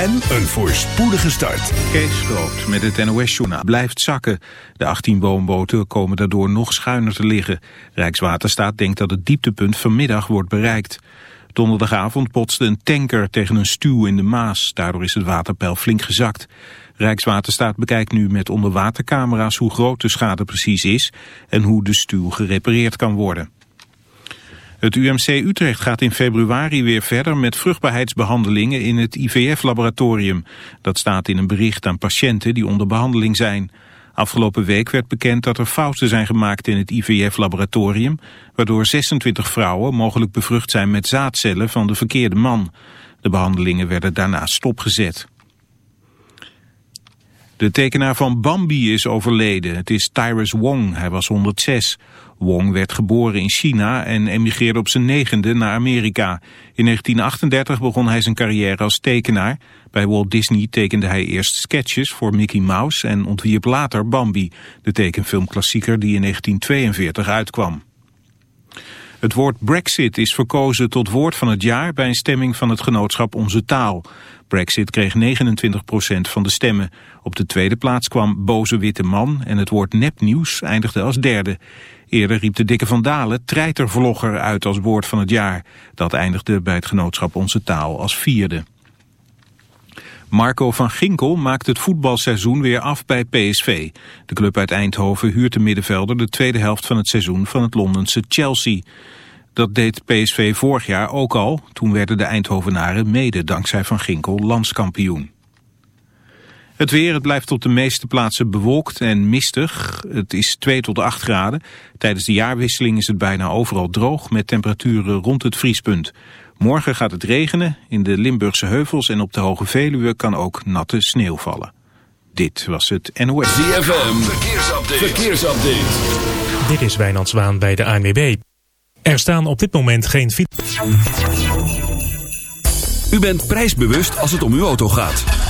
en een voorspoedige start. Kees Groot met het NOS-journaal blijft zakken. De 18 woonboten komen daardoor nog schuiner te liggen. Rijkswaterstaat denkt dat het dieptepunt vanmiddag wordt bereikt. Donderdagavond botste een tanker tegen een stuw in de Maas. Daardoor is het waterpeil flink gezakt. Rijkswaterstaat bekijkt nu met onderwatercamera's hoe groot de schade precies is... en hoe de stuw gerepareerd kan worden. Het UMC Utrecht gaat in februari weer verder met vruchtbaarheidsbehandelingen in het IVF-laboratorium. Dat staat in een bericht aan patiënten die onder behandeling zijn. Afgelopen week werd bekend dat er fouten zijn gemaakt in het IVF-laboratorium, waardoor 26 vrouwen mogelijk bevrucht zijn met zaadcellen van de verkeerde man. De behandelingen werden daarna stopgezet. De tekenaar van Bambi is overleden. Het is Tyrus Wong. Hij was 106. Wong werd geboren in China en emigreerde op zijn negende naar Amerika. In 1938 begon hij zijn carrière als tekenaar. Bij Walt Disney tekende hij eerst sketches voor Mickey Mouse en ontwierp later Bambi, de tekenfilmklassieker die in 1942 uitkwam. Het woord Brexit is verkozen tot woord van het jaar bij een stemming van het genootschap Onze Taal. Brexit kreeg 29% van de stemmen. Op de tweede plaats kwam Boze Witte Man en het woord nepnieuws eindigde als derde. Eerder riep de dikke Van Dalen treitervlogger uit als woord van het jaar. Dat eindigde bij het genootschap Onze Taal als vierde. Marco van Ginkel maakt het voetbalseizoen weer af bij PSV. De club uit Eindhoven huurt de middenvelder de tweede helft van het seizoen van het Londense Chelsea. Dat deed PSV vorig jaar ook al. Toen werden de Eindhovenaren mede dankzij Van Ginkel landskampioen. Het weer, het blijft op de meeste plaatsen bewolkt en mistig. Het is 2 tot 8 graden. Tijdens de jaarwisseling is het bijna overal droog met temperaturen rond het vriespunt. Morgen gaat het regenen. In de Limburgse heuvels en op de Hoge Veluwe kan ook natte sneeuw vallen. Dit was het NOS. ZFM, verkeersupdate. verkeersupdate. Dit is Wijnand Zwaan bij de ANWB. Er staan op dit moment geen fiets. U bent prijsbewust als het om uw auto gaat.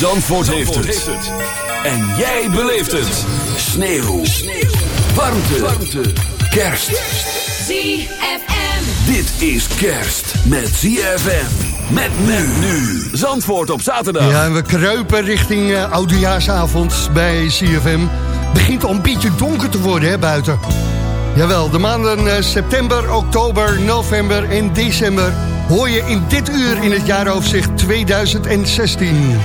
Zandvoort, heeft, het. En jij beleeft het. Sneeuw. Warmte. Warmte. Kerst. ZFM. Dit is kerst met ZFM. Met men nu. Zandvoort op zaterdag. Ja, en we kruipen richting uh, Oudejaarsavond bij CFM. Begint al een beetje donker te worden hè, buiten. Jawel, de maanden eh, september, oktober, november en december... hoor je in dit uur in het jaaroverzicht 2016.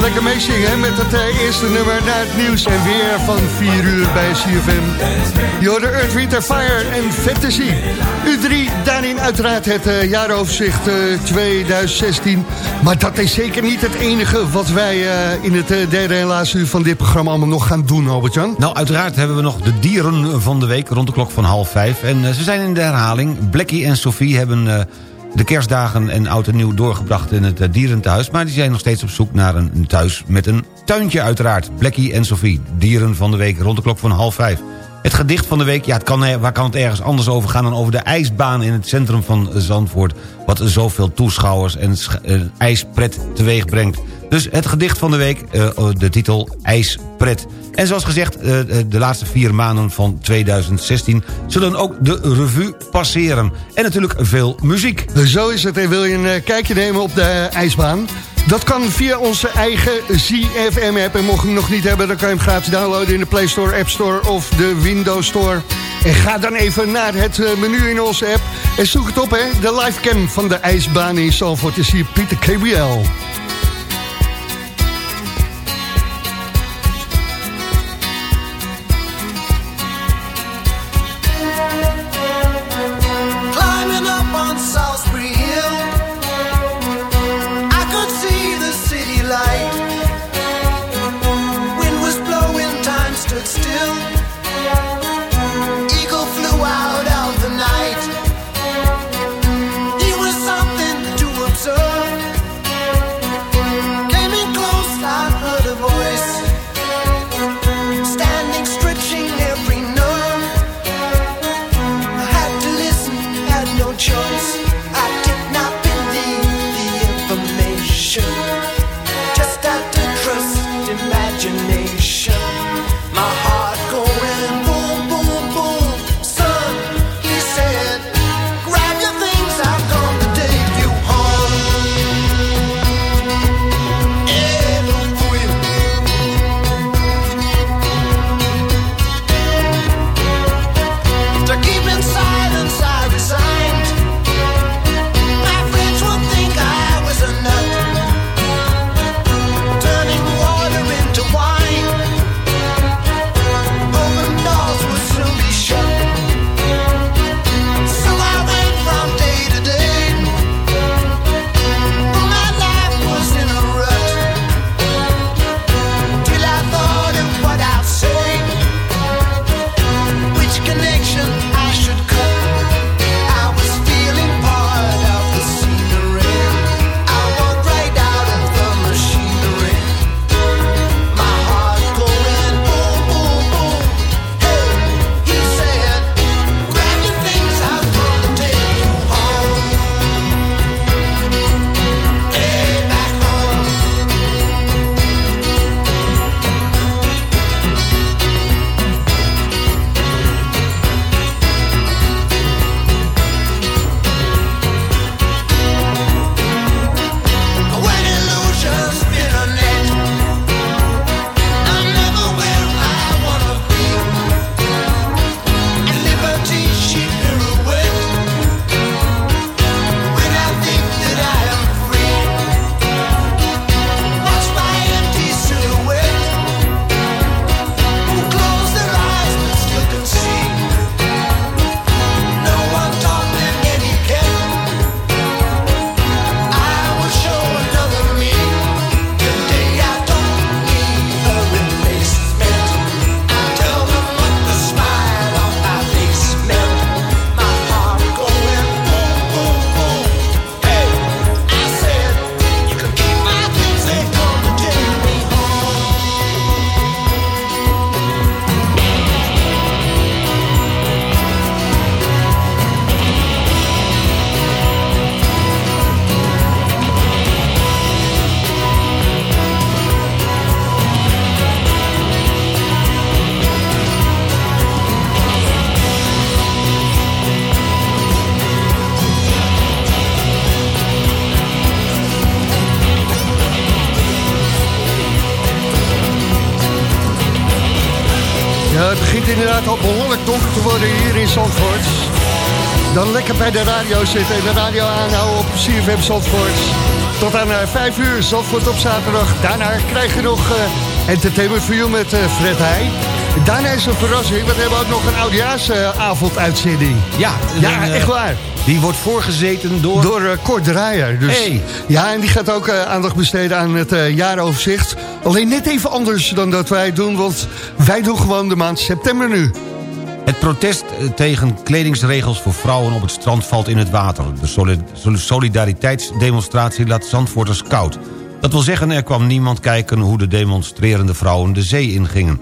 Lekker meezingen met het eh, eerste nummer naar het nieuws en weer van 4 uur bij CFM. Je hoorde Earth, Wind Fire en Fantasy. U3, daarin uiteraard het eh, jaaroverzicht eh, 2016. Maar dat is zeker niet het enige wat wij eh, in het eh, derde en laatste uur van dit programma allemaal nog gaan doen, Albert-Jan. Nou, uiteraard hebben we nog de dieren van de week rond de klok van half vijf. En eh, ze zijn in de herhaling. Blackie en Sophie hebben eh, de kerstdagen en oud en nieuw doorgebracht in het eh, dierentehuis. Maar die zijn nog steeds op zoek naar een, thuis met een tuintje uiteraard. Blackie en Sophie, dieren van de week rond de klok van half vijf. Het gedicht van de week, ja, het kan, er- waar kan het ergens anders over gaan... dan over de ijsbaan in het centrum van Zandvoort... wat zoveel toeschouwers en eh, ijspret teweeg brengt. Dus het gedicht van de week, eh, de titel IJspret. En zoals gezegd, eh, eh, de laatste vier maanden van 2016... zullen ook de revue passeren. En natuurlijk veel muziek. Zo is het. En wil je een kijkje nemen op de ijsbaan? Dat kan via onze eigen ZFM-app. En mocht je hem nog niet hebben, dan kan je hem gratis downloaden... in de Play Store, App Store of de Windows Store. En ga dan even naar het menu in onze app. En zoek het op, hè. De livecam van de ijsbaan in Zalvoort. Je ziet Pieter KBL. Zitten en de radio aanhouden op CFM Zandvoort. Tot aan eh, 5 uur, Zandvoort op zaterdag. Daarna krijg je nog eh, Entertainment for You met eh, Fred Heij. Daarna is een verrassing, want we hebben ook nog een oudejaarsavonduitzending. Ja, Ja, eh, echt waar. Die wordt voorgezeten door... Door eh, Kort Draaier. Dus, Hey. Ja, en die gaat ook eh, aandacht besteden aan het eh, jaaroverzicht. Alleen net even anders dan dat wij doen, want wij doen gewoon de maand september nu. Het protest eh, tegen kledingsregels voor vrouwen op het strand valt in het water. De soli- soli- solidariteitsdemonstratie laat Zandvoorters koud. Dat wil zeggen, er kwam niemand kijken hoe de demonstrerende vrouwen de zee ingingen.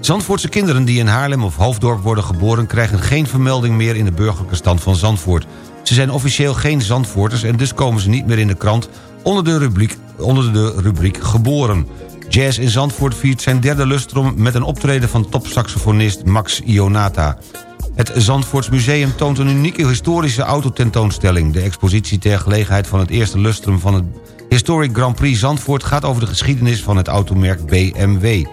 Zandvoortse kinderen die in Haarlem of Hoofddorp worden geboren... krijgen geen vermelding meer in de burgerlijke stand van Zandvoort. Ze zijn officieel geen Zandvoorters en dus komen ze niet meer in de krant... onder de rubriek, onder de rubriek geboren. Jazz in Zandvoort viert zijn derde lustrum... met een optreden van topsaxofonist Max Ionata. Het Zandvoorts Museum toont een unieke historische autotentoonstelling. De expositie ter gelegenheid van het eerste lustrum van het Historic Grand Prix Zandvoort... gaat over de geschiedenis van het automerk BMW.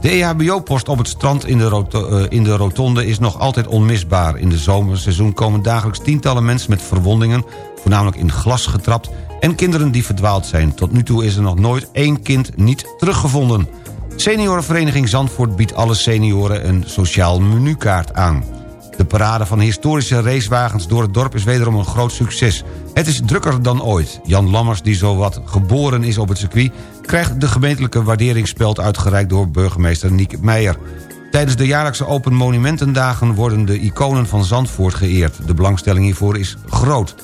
De EHBO-post op het strand in de, eh, in de rotonde is nog altijd onmisbaar. In de zomerseizoen komen dagelijks tientallen mensen met verwondingen... voornamelijk in glas getrapt... en kinderen die verdwaald zijn. Tot nu toe is er nog nooit één kind niet teruggevonden. Seniorenvereniging Zandvoort biedt alle senioren een sociaal menukaart aan. De parade van historische racewagens door het dorp is wederom een groot succes. Het is drukker dan ooit. Jan Lammers, die zowat geboren is op het circuit... krijgt de gemeentelijke waarderingsspeld uitgereikt door burgemeester Niek Meijer. Tijdens de jaarlijkse Open Monumentendagen worden de iconen van Zandvoort geëerd. De belangstelling hiervoor is groot.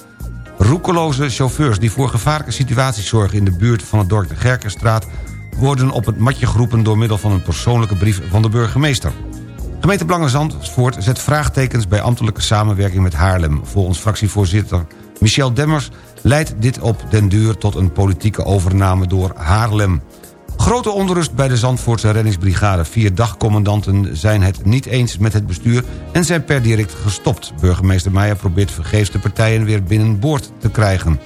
Roekeloze chauffeurs die voor gevaarlijke situaties zorgen... in de buurt van het dorp de Gerkenstraat... worden op het matje geroepen door middel van een persoonlijke brief van de burgemeester. Gemeente Belangen Zandvoort zet vraagtekens bij ambtelijke samenwerking met Haarlem. Volgens fractievoorzitter Michel Demmers leidt dit op den duur tot een politieke overname door Haarlem. Grote onrust bij de Zandvoortse reddingsbrigade. Vier dagcommandanten zijn het niet eens met het bestuur en zijn per direct gestopt. Burgemeester Meijer probeert vergeefs de partijen weer binnenboord te krijgen.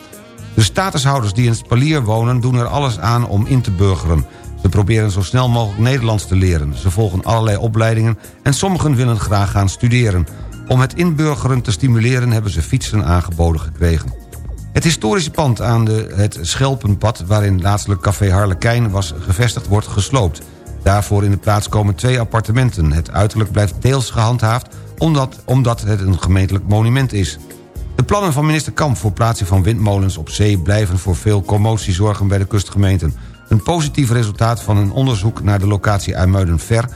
De statushouders die in het Spalier wonen doen er alles aan om in te burgeren. Ze proberen zo snel mogelijk Nederlands te leren. Ze volgen allerlei opleidingen en sommigen willen graag gaan studeren. Om het inburgeren te stimuleren hebben ze fietsen aangeboden gekregen. Het historische pand aan de, het Schelpenpad... waarin laatstelijk Café Harlekijn was gevestigd, wordt gesloopt. Daarvoor in de plaats komen twee appartementen. Het uiterlijk blijft deels gehandhaafd... omdat, omdat het een gemeentelijk monument is. De plannen van minister Kamp voor plaatsing van windmolens op zee... blijven voor veel commotie zorgen bij de kustgemeenten. Een positief resultaat van een onderzoek naar de locatie IJmuiden-Ver...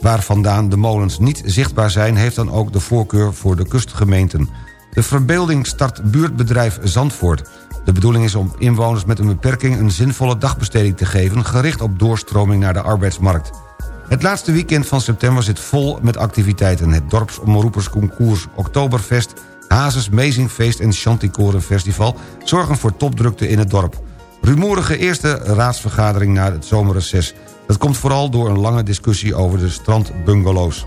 waar vandaan de molens niet zichtbaar zijn... heeft dan ook de voorkeur voor de kustgemeenten. De verbeelding start buurtbedrijf Zandvoort. De bedoeling is om inwoners met een beperking... een zinvolle dagbesteding te geven... gericht op doorstroming naar de arbeidsmarkt. Het laatste weekend van september zit vol met activiteiten. Het dorpsomroepersconcours Oktoberfest... Hazes Mezingfeest en Chanticoren Festival... zorgen voor topdrukte in het dorp. Rumoerige eerste raadsvergadering na het zomerreces. Dat komt vooral door een lange discussie over de strandbungalows.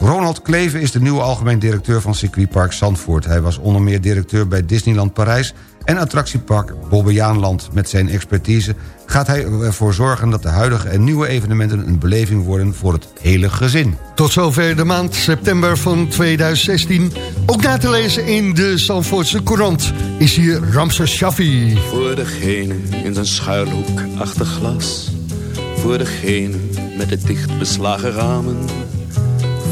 Ronald Kleven is de nieuwe algemeen directeur van circuitpark Zandvoort. Hij was onder meer directeur bij Disneyland Parijs en attractiepark Bobbejaanland. Met zijn expertise gaat hij ervoor zorgen dat de huidige en nieuwe evenementen... een beleving worden voor het hele gezin. Tot zover de maand september van 2016. Ook na te lezen in de Zandvoortse Courant is hier Ramses Shaffi. Voor degene in zijn schuilhoek achter glas. Voor degene met de dicht beslagen ramen.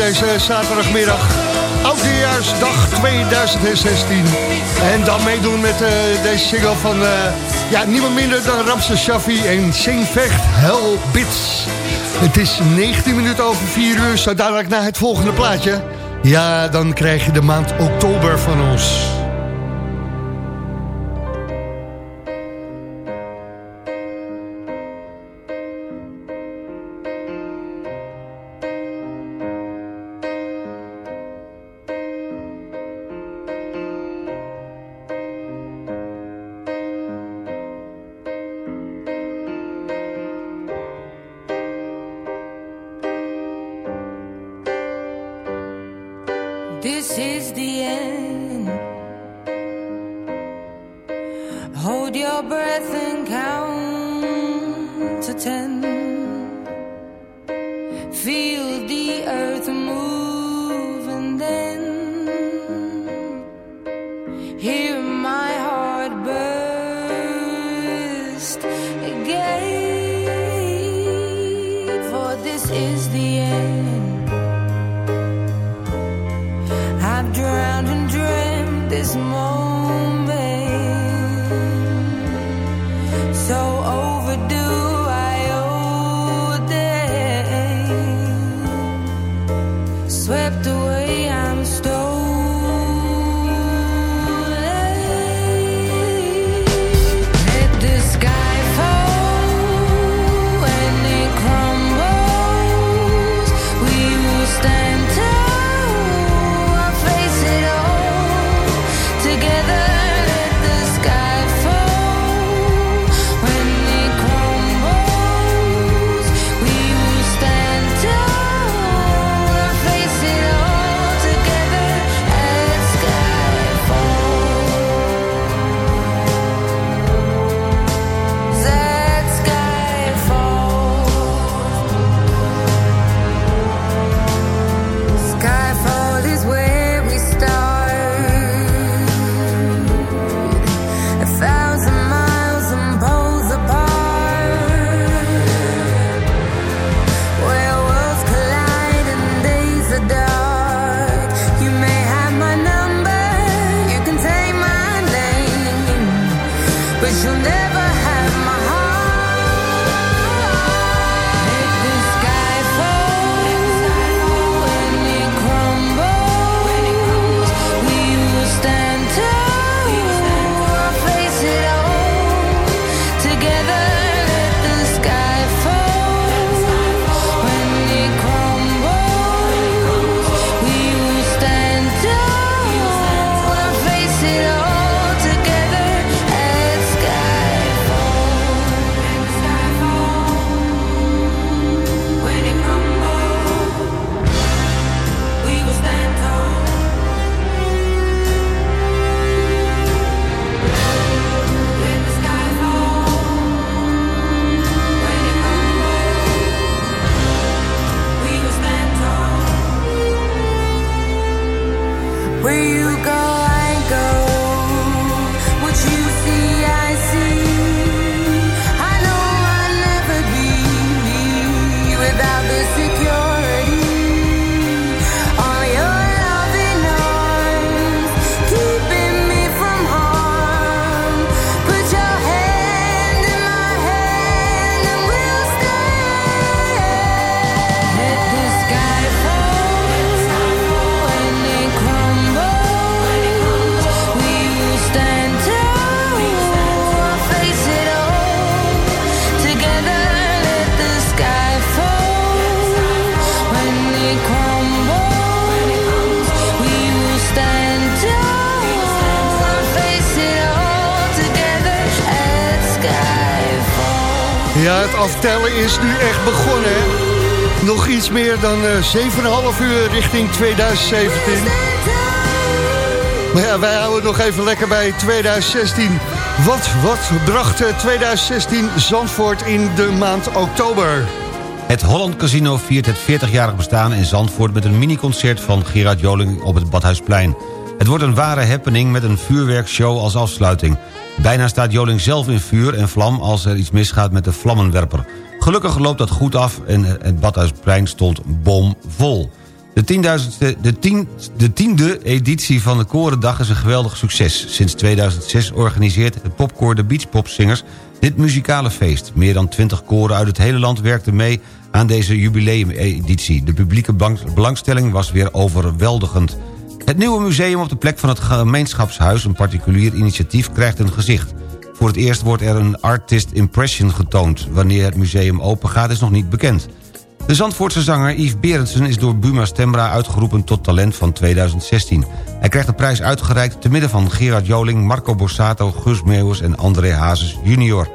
Deze zaterdagmiddag. Oudejaarsdag 2016. En dan meedoen met eh, deze single van eh, ja, niemand minder dan Ramse Shaffi en Sing Vecht Hell Bits. Het is 19 minuten over 4 uur, zo dadelijk naar het volgende plaatje. Ja, dan krijg je de maand oktober van ons. Here het aftellen is nu echt begonnen. Nog iets meer dan eh 7,5 uur richting 2017. Maar ja, wij houden nog even lekker bij 2016. Wat, wat bracht eh, 2016 Zandvoort in de maand oktober? Het Holland Casino viert het 40-jarig bestaan in Zandvoort... met een miniconcert van Gerard Joling op het Badhuisplein. Het wordt een ware happening met een vuurwerkshow als afsluiting. Bijna staat Joling zelf in vuur en vlam als er iets misgaat met de vlammenwerper. Gelukkig loopt dat goed af en het Badhuisplein stond bomvol. De, de, tien, de tiende editie van de Korendag is een geweldig succes. Sinds 2006 organiseert het popkoor de Beach Pop Singers dit muzikale feest. Meer dan 20 koren uit het hele land werkten mee aan deze jubileumeditie. De publieke belang- belangstelling was weer overweldigend. Het nieuwe museum op de plek van het gemeenschapshuis... een particulier initiatief, krijgt een gezicht. Voor het eerst wordt er een artist impression getoond. Wanneer het museum open gaat is nog niet bekend. De Zandvoortse zanger Yves Berendsen is door Buma Stemra uitgeroepen tot talent van 2016. Hij krijgt de prijs uitgereikt te midden van Gerard Joling, Marco Borsato, Gus Meeuwis en André Hazes junior.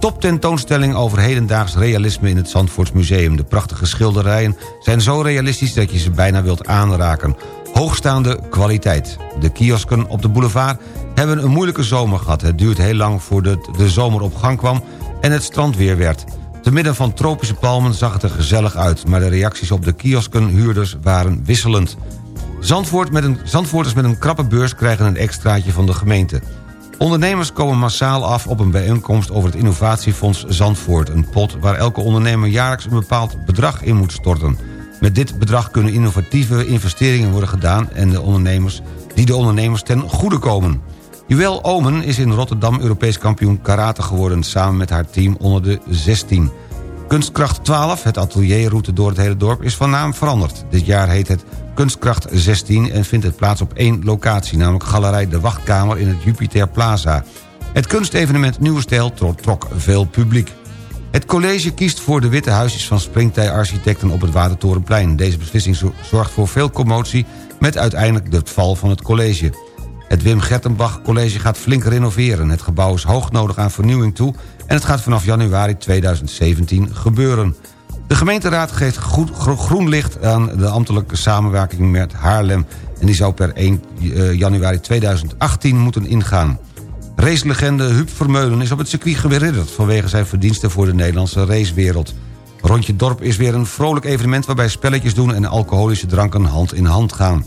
Top tentoonstelling over hedendaags realisme in het Zandvoorts Museum. De prachtige schilderijen zijn zo realistisch dat je ze bijna wilt aanraken. Hoogstaande kwaliteit. De kiosken op de boulevard hebben een moeilijke zomer gehad. Het duurt heel lang voordat de zomer op gang kwam en het strand weer werd. Te midden van tropische palmen zag het er gezellig uit... maar de reacties op de kioskenhuurders waren wisselend. Zandvoort met een, Zandvoorters met een krappe beurs krijgen een extraatje van de gemeente. Ondernemers komen massaal af op een bijeenkomst over het innovatiefonds Zandvoort. Een pot waar elke ondernemer jaarlijks een bepaald bedrag in moet storten. Met dit bedrag kunnen innovatieve investeringen worden gedaan... en de ondernemers, die de ondernemers ten goede komen. Juwel Omen is in Rotterdam Europees kampioen karate geworden... samen met haar team onder de 16. Kunstkracht 12, het atelierroute door het hele dorp, is van naam veranderd. Dit jaar heet het Kunstkracht 16 en vindt het plaats op één locatie... namelijk Galerij De Wachtkamer in het Jupiter Plaza. Het kunstevenement Nieuwe Stijl trok, trok veel publiek. Het college kiest voor de witte huisjes van Springtij Architecten op het Watertorenplein. Deze beslissing zo- zorgt voor veel commotie met uiteindelijk de val van het college. Het Wim Gertenbach College gaat flink renoveren. Het gebouw is hoog nodig aan vernieuwing toe... en het gaat vanaf januari 2017 gebeuren. De gemeenteraad geeft goed, gro- groen licht aan de ambtelijke samenwerking met Haarlem... en die zou per 1 eh, januari 2018 moeten ingaan. Racelegende Huub Vermeulen is op het circuit geridderd... vanwege zijn verdiensten voor de Nederlandse racewereld. Rondje Dorp is weer een vrolijk evenement... waarbij spelletjes doen en alcoholische dranken hand in hand gaan.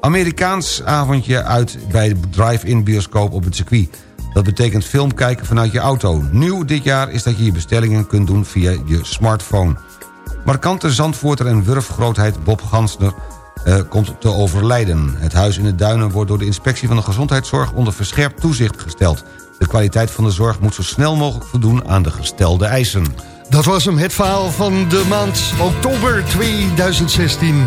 Amerikaans avondje uit bij de drive-in bioscoop op het circuit. Dat betekent film kijken vanuit je auto. Nieuw dit jaar is dat je je bestellingen kunt doen via je smartphone. Markante Zandvoorter en wurfgrootheid Bob Gansner komt te overlijden. Het huis in de Duinen wordt door de inspectie van de gezondheidszorg... onder verscherpt toezicht gesteld. De kwaliteit van de zorg moet zo snel mogelijk voldoen aan de gestelde eisen. Dat was hem, het verhaal van de maand oktober 2016.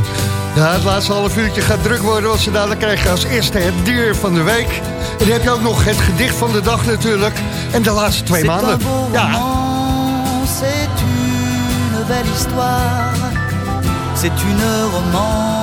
Ja, het laatste half uurtje gaat druk worden, want ze dadelijk krijgen als eerste het dier van de week. En dan heb je ook nog het gedicht van de dag natuurlijk. En de laatste twee maanden. Ja, roman, c'est une belle histoire, c'est une romance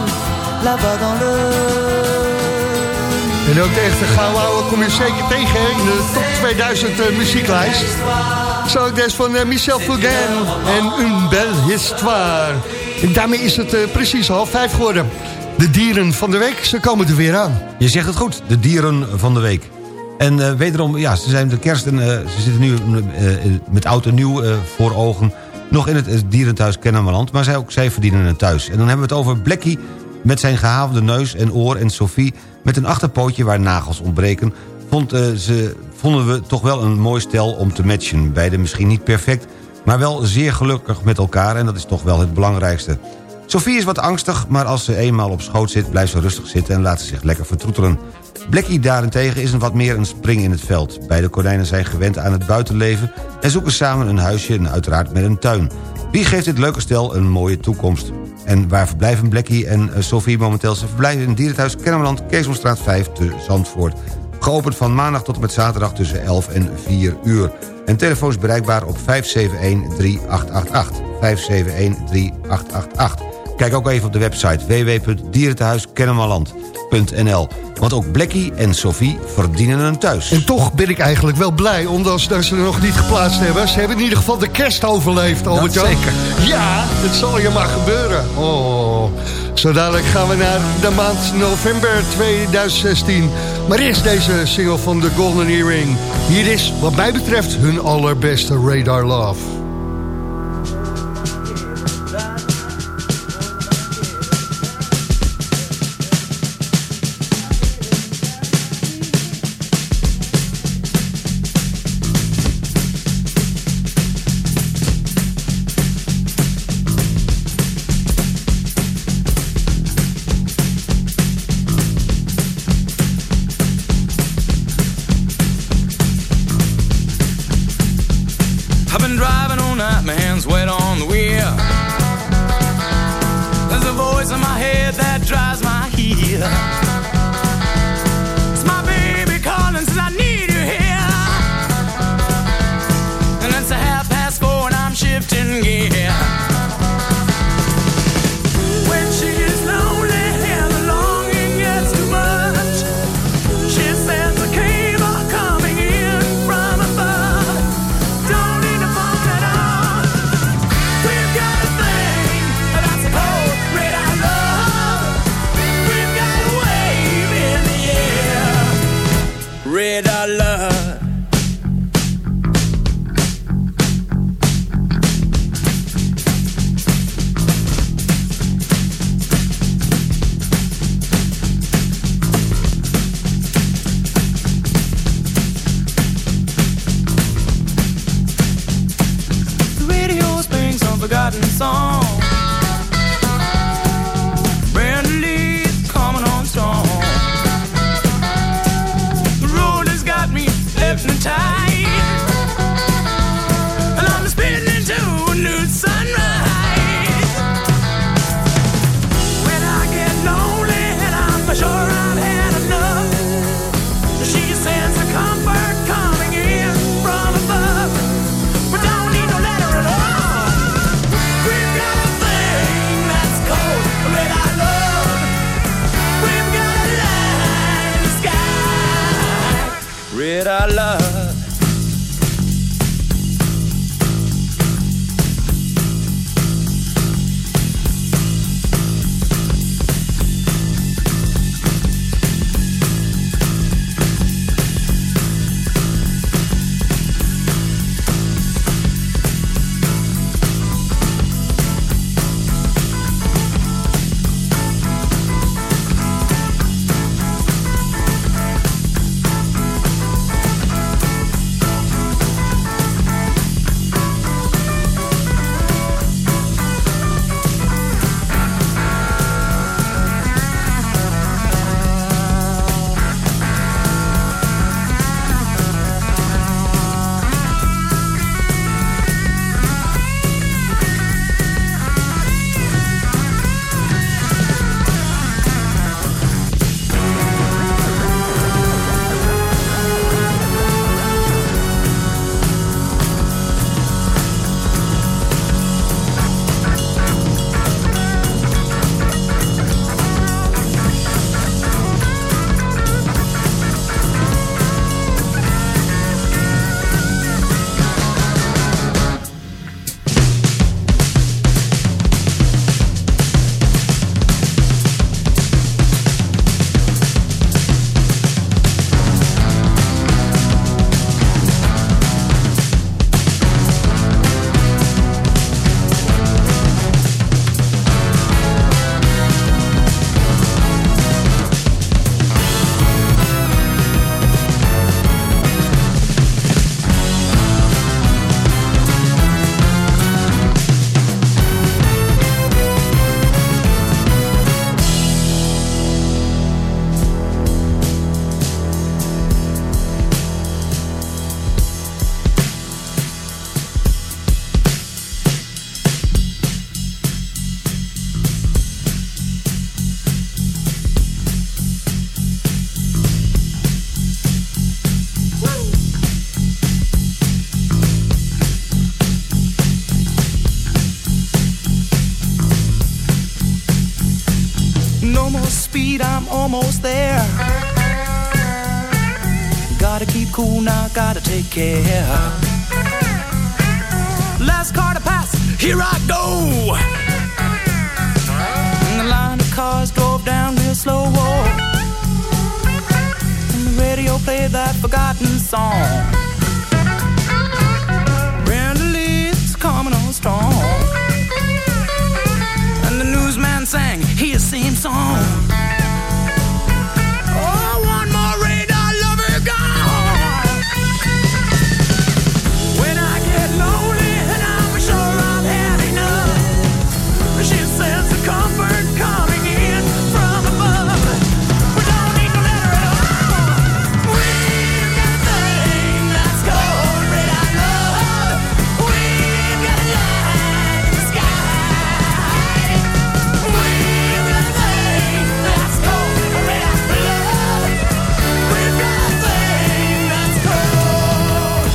là-bas dans le En ook de echte gouden ouwe kom je zeker tegen hè, in de top 2000 eh, muzieklijst. Zo ook des van eh, Michel Fugain en Une Belle Histoire. En daarmee is het eh, precies half vijf geworden. De dieren van de week, ze komen er weer aan. Je zegt het goed, de dieren van de week. En eh, wederom, ja, ze zijn de kerst en eh, ze zitten nu met oud en nieuw voor ogen... nog in het dierenthuis Kennemerland, maar zij, ook zij verdienen een thuis. En dan hebben we het over Blackie met zijn gehavende neus en oor... en Sophie met een achterpootje waar nagels ontbreken... Vond, eh, ze, vonden we toch wel een mooi stel om te matchen. Beide misschien niet perfect, maar wel zeer gelukkig met elkaar... en dat is toch wel het belangrijkste. Sophie is wat angstig, maar als ze eenmaal op schoot zit... blijft ze rustig zitten en laat ze zich lekker vertroetelen. Blackie daarentegen is een wat meer een spring in het veld. Beide konijnen zijn gewend aan het buitenleven... en zoeken samen een huisje en uiteraard met een tuin. Wie geeft dit leuke stel een mooie toekomst? En waar verblijven Blackie en eh, Sophie momenteel? Ze verblijven in dierenthuis Kennemerland, Keesomstraat 5 te Zandvoort. Geopend van maandag tot en met zaterdag tussen 11 en 4 uur. En telefoon is bereikbaar op 571-3888. 571-3888. Kijk ook even op de website www.dierentehuiskennemerland.nl. Want ook Blackie en Sophie verdienen een thuis. En toch ben ik eigenlijk wel blij, ondanks dat ze er nog niet geplaatst hebben. Ze hebben in ieder geval de kerst overleefd, albert Dat zeker. Ja, het zal je maar gebeuren. Oh. Zo dadelijk gaan we naar de maand november 2016. Maar eerst deze single van The Golden Earring. Hier is, wat mij betreft, hun allerbeste Radar Love.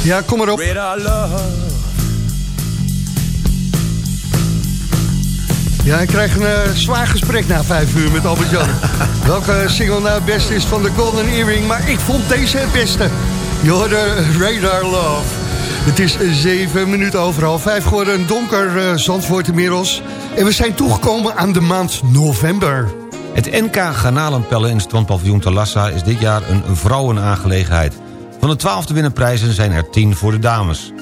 Ja, kom maar op. radar love. Ja, ik krijg een eh, zwaar gesprek na vijf uur met Albert-Jan. Welke single nou het beste is van de Golden Earring, maar ik vond deze het beste. Je hoorde Radar Love. Het is zeven minuten over half vijf geworden, een donker eh, Zandvoort inmiddels. En we zijn toegekomen aan de maand november. Het NK Garnalenpellen in het strandpaviljoen Talassa is dit jaar een vrouwenaangelegenheid. Van de twaalf te winnen prijzen zijn er tien voor de dames.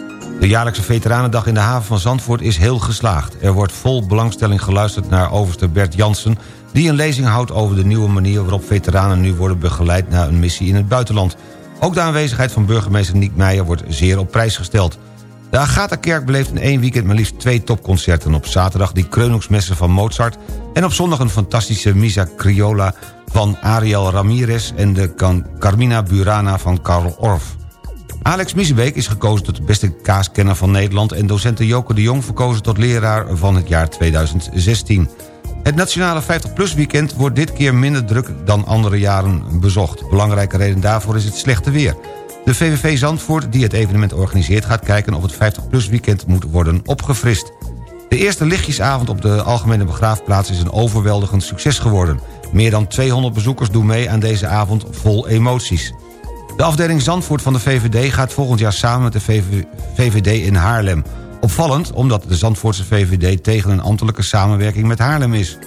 De jaarlijkse Veteranendag in de haven van Zandvoort is heel geslaagd. Er wordt vol belangstelling geluisterd naar overste Bert Jansen... die een lezing houdt over de nieuwe manier waarop veteranen nu worden begeleid... naar een missie in het buitenland. Ook de aanwezigheid van burgemeester Niek Meijer wordt zeer op prijs gesteld. De Agatha-kerk beleeft in één weekend maar liefst twee topconcerten. Op zaterdag die Kreunungsmessen van Mozart... en op zondag een fantastische Misa Criolla van Ariel Ramirez... en de Carmina Burana van Karl Orff. Alex Miezebeek is gekozen tot de beste kaaskenner van Nederland... en docenten Joke de Jong verkozen tot leraar van het jaar 2016. Het Nationale 50PLUS weekend wordt dit keer minder druk dan andere jaren bezocht. Belangrijke reden daarvoor is het slechte weer. De VVV Zandvoort, die het evenement organiseert... gaat kijken of het 50PLUS weekend moet worden opgefrist. De eerste lichtjesavond op de Algemene Begraafplaats... is een overweldigend succes geworden. Meer dan 200 bezoekers doen mee aan deze avond vol emoties. De afdeling Zandvoort van de VVD gaat volgend jaar samen met de VV VVD in Haarlem. Opvallend, omdat de Zandvoortse VVD tegen een ambtelijke samenwerking met Haarlem is.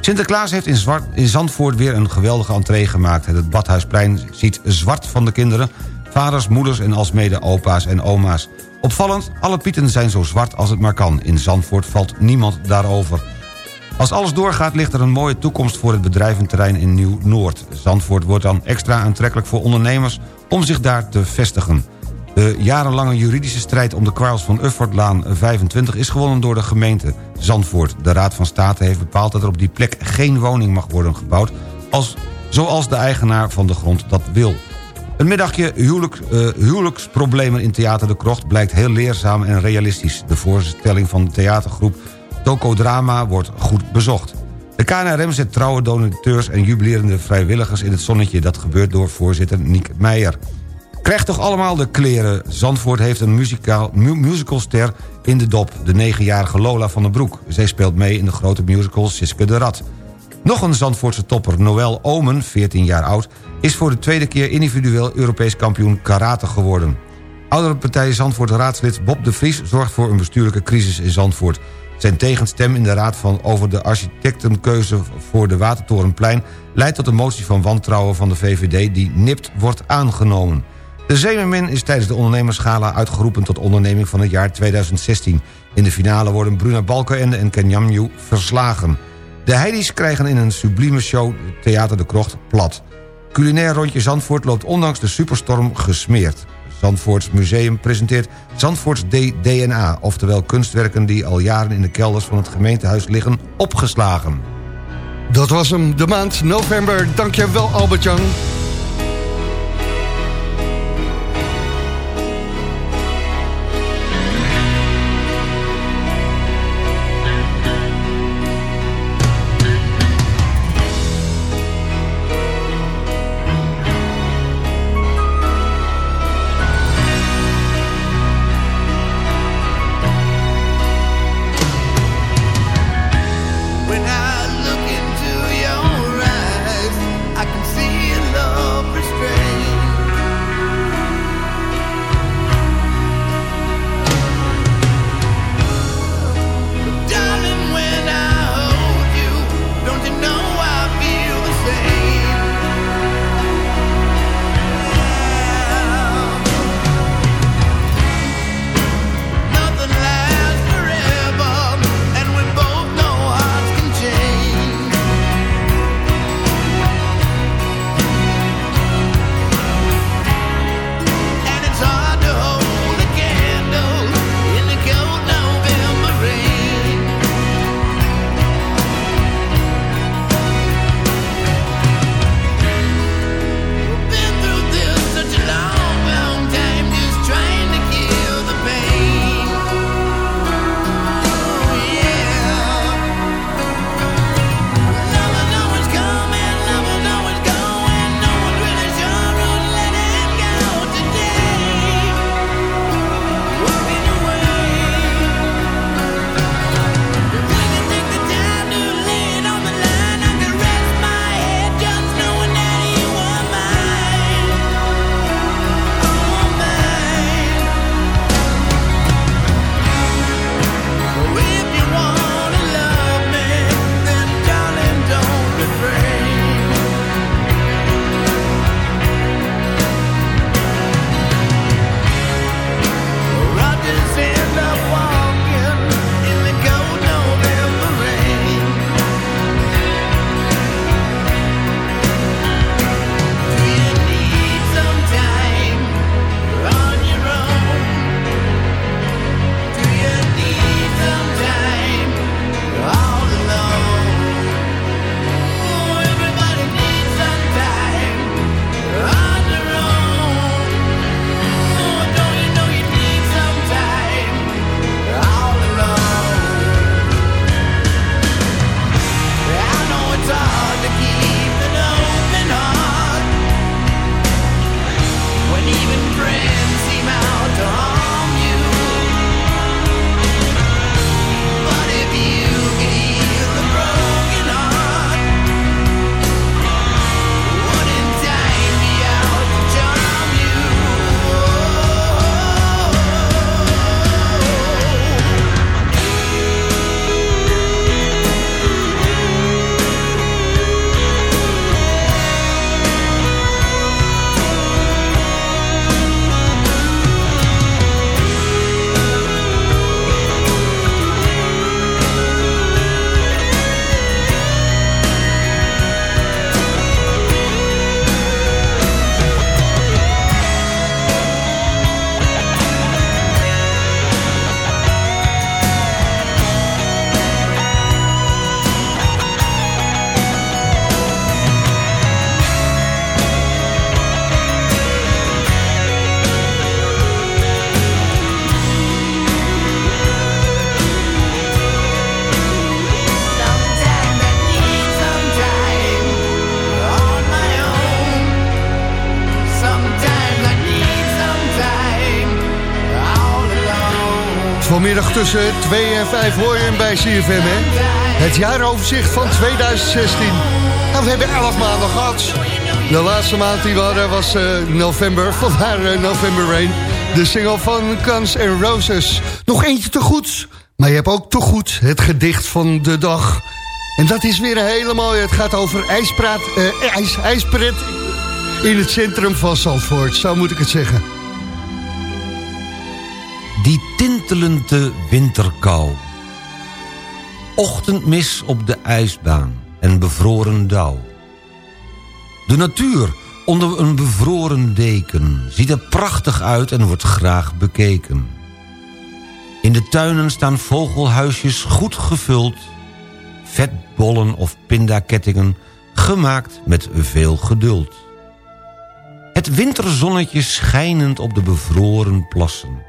Sinterklaas heeft in, zwart, in Zandvoort weer een geweldige entree gemaakt. Het Badhuisplein ziet zwart van de kinderen... vaders, moeders en alsmede opa's en oma's. Opvallend, alle pieten zijn zo zwart als het maar kan. In Zandvoort valt niemand daarover. Als alles doorgaat ligt er een mooie toekomst voor het bedrijventerrein in Nieuw-Noord. Zandvoort wordt dan extra aantrekkelijk voor ondernemers om zich daar te vestigen. De jarenlange juridische strijd om de kwarls van Uffortlaan 25 is gewonnen door de gemeente Zandvoort. De Raad van State heeft bepaald dat er op die plek geen woning mag worden gebouwd... Als, zoals de eigenaar van de grond dat wil. Een middagje huwelijk, eh, huwelijksproblemen in Theater de Krocht... blijkt heel leerzaam en realistisch. De voorstelling van de theatergroep Tokodrama wordt goed bezocht. De KNRM zet trouwe donateurs en jubilerende vrijwilligers in het zonnetje. Dat gebeurt door voorzitter Niek Meijer. Krijgt toch allemaal de kleren. Zandvoort heeft een musicalster in de dop. De negenjarige Lola van den Broek. Zij speelt mee in de grote musical Siske de Rat. Nog een Zandvoortse topper, Noël Omen, 14 jaar oud... is voor de tweede keer individueel Europees kampioen karate geworden. Oudere partij Zandvoort raadslid Bob de Vries... zorgt voor een bestuurlijke crisis in Zandvoort. Zijn tegenstem in de raad van over de architectenkeuze voor de Watertorenplein... leidt tot een motie van wantrouwen van de VVD die nipt wordt aangenomen. De Zeemermin is tijdens de ondernemerschala uitgeroepen tot onderneming van het jaar 2016. In de finale worden Bruna Balkenende en Kenyamju verslagen. De Heidi's krijgen in een sublieme show Theater de Krocht plat. Culinair rondje Zandvoort loopt ondanks de superstorm gesmeerd. Zandvoorts Museum presenteert Zandvoorts DNA... oftewel kunstwerken die al jaren in de kelders van het gemeentehuis liggen opgeslagen. Dat was hem, de maand november. Dankjewel Albert-Jan. Vanmiddag tussen 2 en 5 hoor je hem bij CFM, hè? Het jaaroverzicht van 2016. Nou, we hebben 11 maanden gehad. De laatste maand die we hadden was eh, november, vandaar eh, November Rain. De single van Guns N' Roses. Nog eentje te goed, maar je hebt ook te goed het gedicht van de dag. En dat is weer een hele mooie. Het gaat over ijspraat, eh, ijs, ijspret in het centrum van Zandvoort. Zo moet ik het zeggen. Die tintelende winterkou. Ochtendmis op de ijsbaan en bevroren dauw. De natuur onder een bevroren deken ziet er prachtig uit en wordt graag bekeken. In de tuinen staan vogelhuisjes goed gevuld, vetbollen of pindakettingen gemaakt met veel geduld. Het winterzonnetje schijnend op de bevroren plassen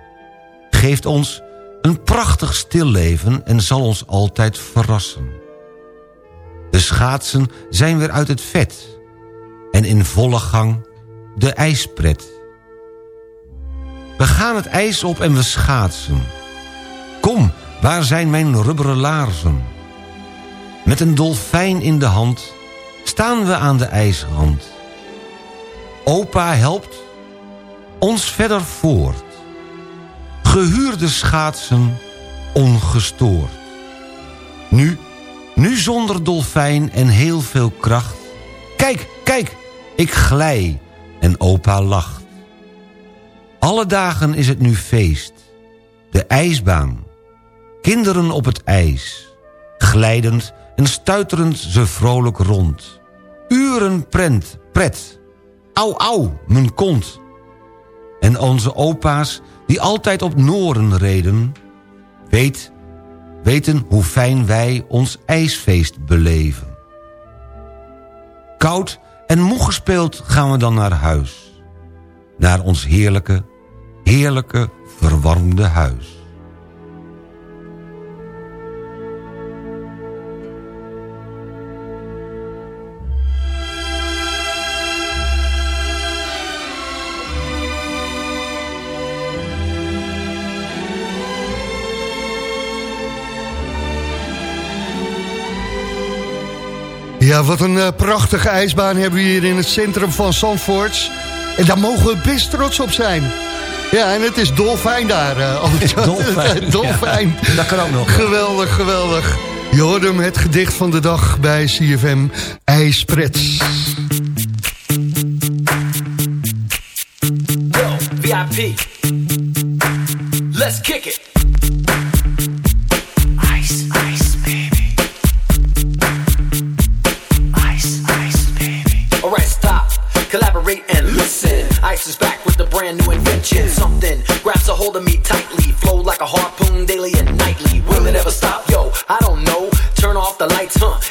geeft ons een prachtig stilleven en zal ons altijd verrassen. De schaatsen zijn weer uit het vet en in volle gang de ijspret. We gaan het ijs op en we schaatsen. Kom, waar zijn mijn rubberen laarzen? Met een dolfijn in de hand staan we aan de ijsrand. Opa helpt ons verder voort. Gehuurde schaatsen ongestoord. Nu, nu zonder dolfijn en heel veel kracht. Kijk, kijk, ik glij en opa lacht. Alle dagen is het nu feest. De ijsbaan. Kinderen op het ijs. Glijdend en stuiterend ze vrolijk rond. Uren prent, pret. Au, au, mijn kont. En onze opa's die altijd op Noren reden... Weet, weten hoe fijn wij ons ijsfeest beleven. Koud en moe gespeeld gaan we dan naar huis. Naar ons heerlijke, heerlijke, verwarmde huis. Ja, wat een eh, prachtige ijsbaan hebben we hier in het centrum van Zandvoort. En daar mogen we best trots op zijn. Ja, en het is dolfijn daar. Albert-Jan. Dolfijn, dolfijn. ja. Dat kan ook nog. Geweldig, geweldig. Je hoorde hem het gedicht van de dag bij CFM IJsprets. Yo, VIP. Let's kick it.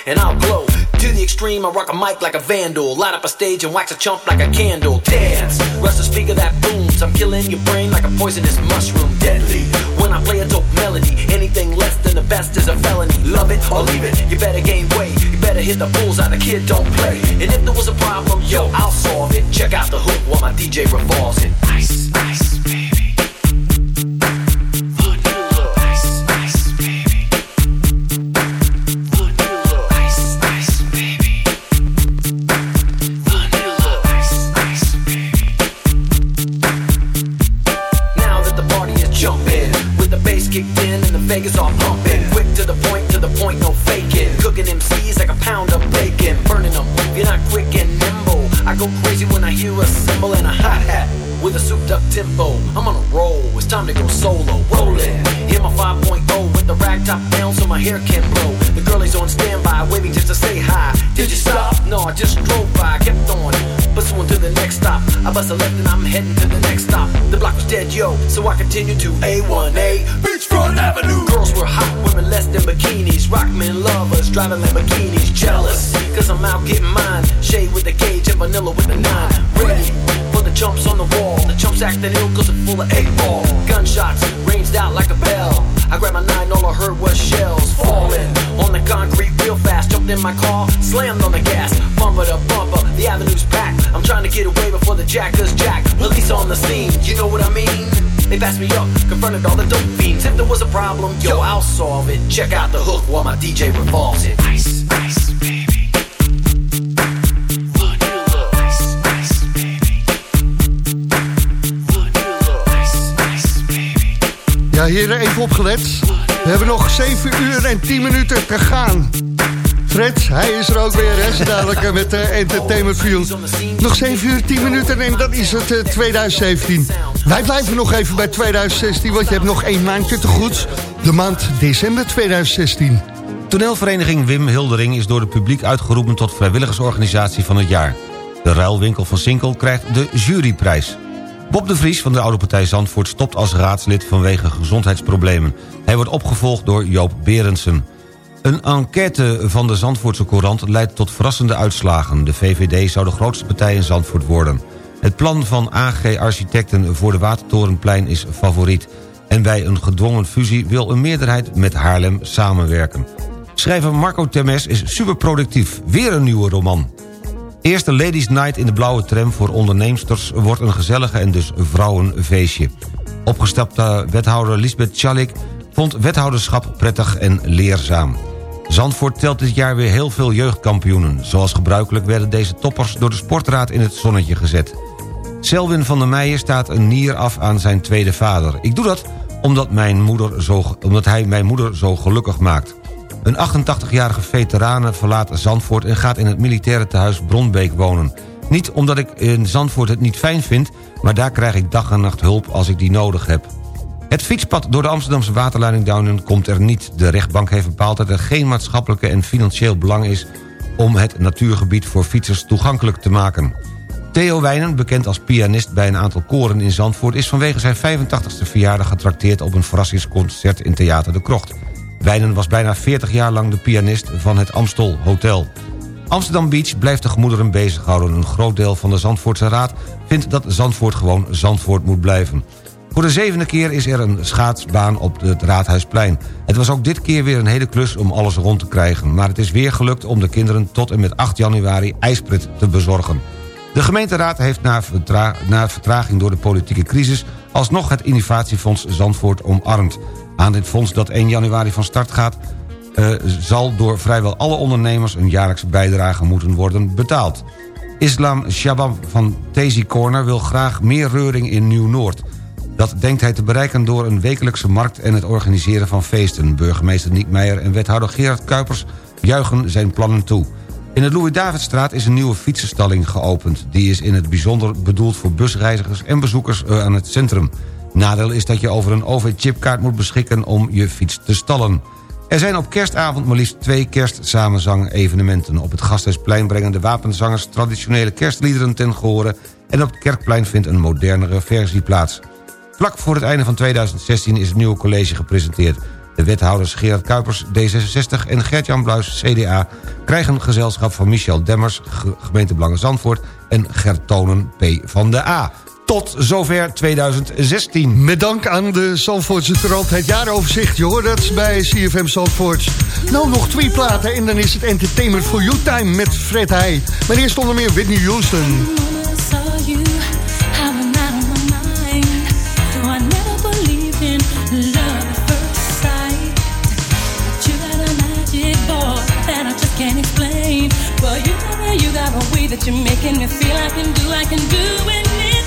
And I'll glow. To the extreme, I rock a mic like a vandal. Light up a stage and wax a chump like a candle. Dance, the speaker that booms. I'm killing your brain like a poisonous mushroom. Deadly. When I play a dope melody, anything less than the best is a felony. Love it or leave it, you better gain weight. You better hit the bullseye, the kid don't play. And if there was a problem, yo, I'll solve it. Check out the hook while my DJ revolves it. Ice, ice, continued to A1A. Beachfront Avenue. Girls were hot, women less than bikinis. Rockmen lovers, driving Lamborghinis. They passed me up, confronted all the dope fiends. If there was a problem, yo, I'll solve it. Check out the hook while my DJ revolves it. Ice, ice, baby. Vanilla. Ice, ice, baby. Vanilla. Ice, ice, baby. Ja, heren, even opgelet. We hebben nog 7 uur en 10 minuten te gaan. Fred, hij is er ook weer, hè, dadelijk eh, met de Entertainment View. Nog 7 uur, 10 minuten en dat is het eh, 2017. Wij blijven nog even bij 2016, want je hebt nog één maandje te goed. De maand december 2016. Toneelvereniging Wim Hildering is door het publiek uitgeroepen tot vrijwilligersorganisatie van het jaar. De ruilwinkel van Sinkel krijgt de juryprijs. Bob de Vries van de oude partij Zandvoort stopt als raadslid vanwege gezondheidsproblemen. Hij wordt opgevolgd door Joop Berendsen. Een enquête van de Zandvoortse Courant leidt tot verrassende uitslagen. De VVD zou de grootste partij in Zandvoort worden. Het plan van AG Architecten voor de Watertorenplein is favoriet. En bij een gedwongen fusie wil een meerderheid met Haarlem samenwerken. Schrijver Marco Temes is superproductief. Weer een nieuwe roman. Eerste Ladies Night in de blauwe tram voor onderneemsters... wordt een gezellige en dus vrouwenfeestje. Opgestapte wethouder Lisbeth Chalik vond wethouderschap prettig en leerzaam. Zandvoort telt dit jaar weer heel veel jeugdkampioenen. Zoals gebruikelijk werden deze toppers door de sportraad in het zonnetje gezet. Selwin van der Meijen staat een nier af aan zijn tweede vader. Ik doe dat omdat, mijn moeder zo, omdat hij mijn moeder zo gelukkig maakt. Een 88-jarige veterane verlaat Zandvoort... en gaat in het militaire tehuis Bronbeek wonen. Niet omdat ik in Zandvoort het niet fijn vind... maar daar krijg ik dag en nacht hulp als ik die nodig heb. Het fietspad door de Amsterdamse waterleiding Duinen komt er niet. De rechtbank heeft bepaald dat er geen maatschappelijke en financieel belang is... om het natuurgebied voor fietsers toegankelijk te maken. Theo Wijnen, bekend als pianist bij een aantal koren in Zandvoort... is vanwege zijn 85ste verjaardag getrakteerd op een verrassingsconcert in Theater de Krocht. Wijnen was bijna 40 jaar lang de pianist van het Amstel Hotel. Amsterdam Beach blijft de gemoederen bezighouden. Een groot deel van de Zandvoortse Raad vindt dat Zandvoort gewoon Zandvoort moet blijven. Voor de zevende keer is er een schaatsbaan op het Raadhuisplein. Het was ook dit keer weer een hele klus om alles rond te krijgen... maar het is weer gelukt om de kinderen tot en met 8 januari ijspret te bezorgen. De gemeenteraad heeft na, na vertraging door de politieke crisis... alsnog het innovatiefonds Zandvoort omarmd. Aan dit fonds dat 1 januari van start gaat... eh, zal door vrijwel alle ondernemers een jaarlijkse bijdrage moeten worden betaald. Islam Shabam van Tezi Corner wil graag meer reuring in Nieuw-Noord. Dat denkt hij te bereiken door een wekelijkse markt en het organiseren van feesten. Burgemeester Niek Meijer en wethouder Gerard Kuipers juichen zijn plannen toe. In de Louis-Davidstraat is een nieuwe fietsenstalling geopend. Die is in het bijzonder bedoeld voor busreizigers en bezoekers eh, aan het centrum. Nadeel is dat je over een OV-chipkaart moet beschikken om je fiets te stallen. Er zijn op kerstavond maar liefst twee kerstsamenzang-evenementen. Op het Gasthuisplein brengen de wapenzangers traditionele kerstliederen ten gehore... en op het Kerkplein vindt een modernere versie plaats. Vlak voor het einde van 2016 is het nieuwe college gepresenteerd. De wethouders Gerard Kuipers, D66 en Gert-Jan Bluis, CDA... krijgen gezelschap van Michel Demmers, ge- gemeente Belangen Zandvoort... en Gert Tonen, P van de A. Tot zover 2016. Met dank aan de Zandvoortse krant het jaaroverzicht. Je hoort het bij CFM Zandvoort. Nou, nog twee platen en dan is het Entertainment for You Time met Fred Heij. Maar eerst onder meer Whitney Houston. Can't explain. But you you got a way that you're making me feel I can do, I can do anything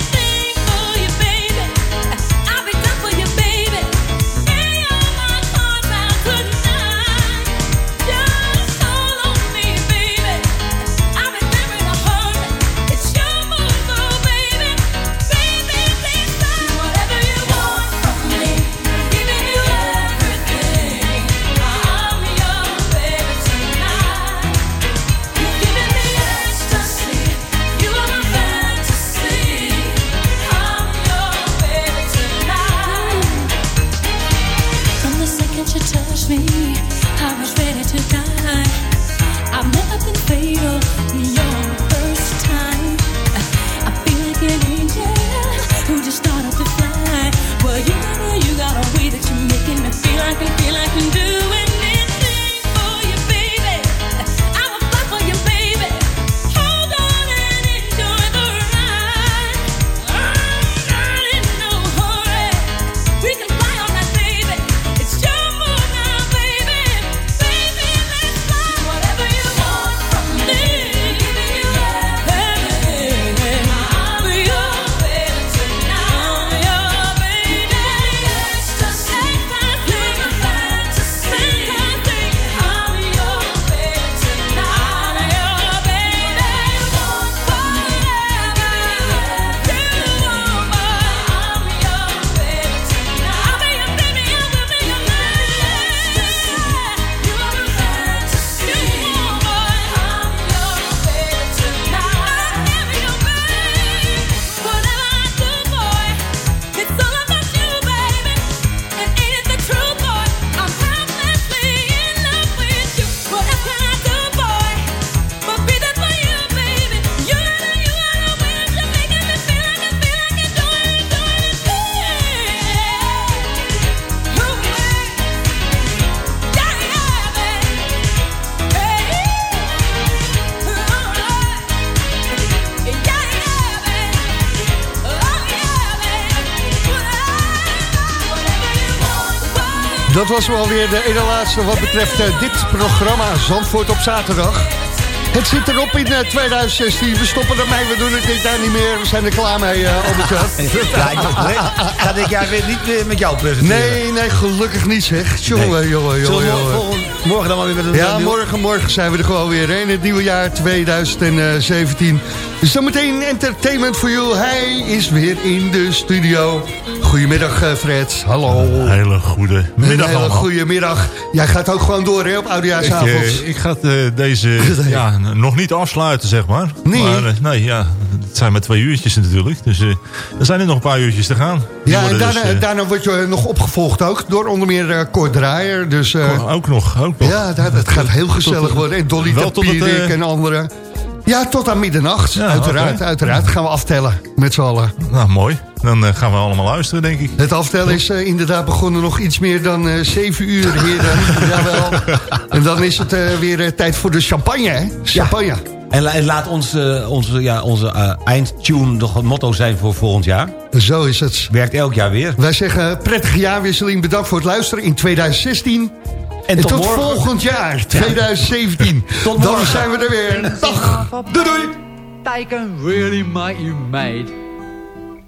Dat was wel weer de ene laatste wat betreft eh, dit programma Zandvoort op zaterdag. Het zit erop in eh, 2016. We stoppen ermee, we doen het dit jaar niet meer. We zijn er klaar mee, eh Albert-Jan. Ik dacht, nee, ga ik jaar weer niet weer met jou presenteren. Nee, nee, gelukkig niet zeg. Jongen, jongen, jongen, morgen dan maar weer met een Ja, nieuw- morgen, morgen zijn we er gewoon weer in het nieuwe jaar 2017. Zometeen Entertainment for You. Hij is weer in de studio. Goedemiddag eh, Fred, hallo. Hele goede middag Een hele goede middag. Jij gaat ook gewoon door hè, op Ik, Oudejaarsavond. eh, ik ga eh, deze ja, nog niet afsluiten, zeg maar. Nee. Maar, eh, nee, ja, het zijn maar twee uurtjes natuurlijk. Dus eh, er zijn er nog een paar uurtjes te gaan. Die Ja, en daarna, dus, eh, daarna word je nog opgevolgd ook door onder meer eh Kort Draaier. Dus, eh, ook nog, ook nog. Ja, dat, gaat heel gezellig Tot- worden. En Dolly Tapierik eh, en anderen. Ja, tot aan middernacht. Ja, uiteraard, uiteraard. Gaan we aftellen met z'n allen. Nou, mooi. Dan eh, gaan we allemaal luisteren, denk ik. Het aftellen is eh, inderdaad begonnen nog iets meer dan eh, zeven uur, heren. Jawel. En dan is het eh, weer eh, tijd voor de champagne, hè? Champagne. En, la- en laat ons, eh, onze, ja, onze eh, eindtune nog het motto zijn voor volgend jaar. Zo is het. Werkt elk jaar weer. Wij zeggen prettige jaarwisseling. Bedankt voor het luisteren in 2016. En, tot volgend jaar, 2017. Tot Dan morgen. zijn we er weer. Dag. Doei doei. They can really make you mad.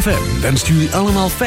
ZFM wenst jullie allemaal fijn.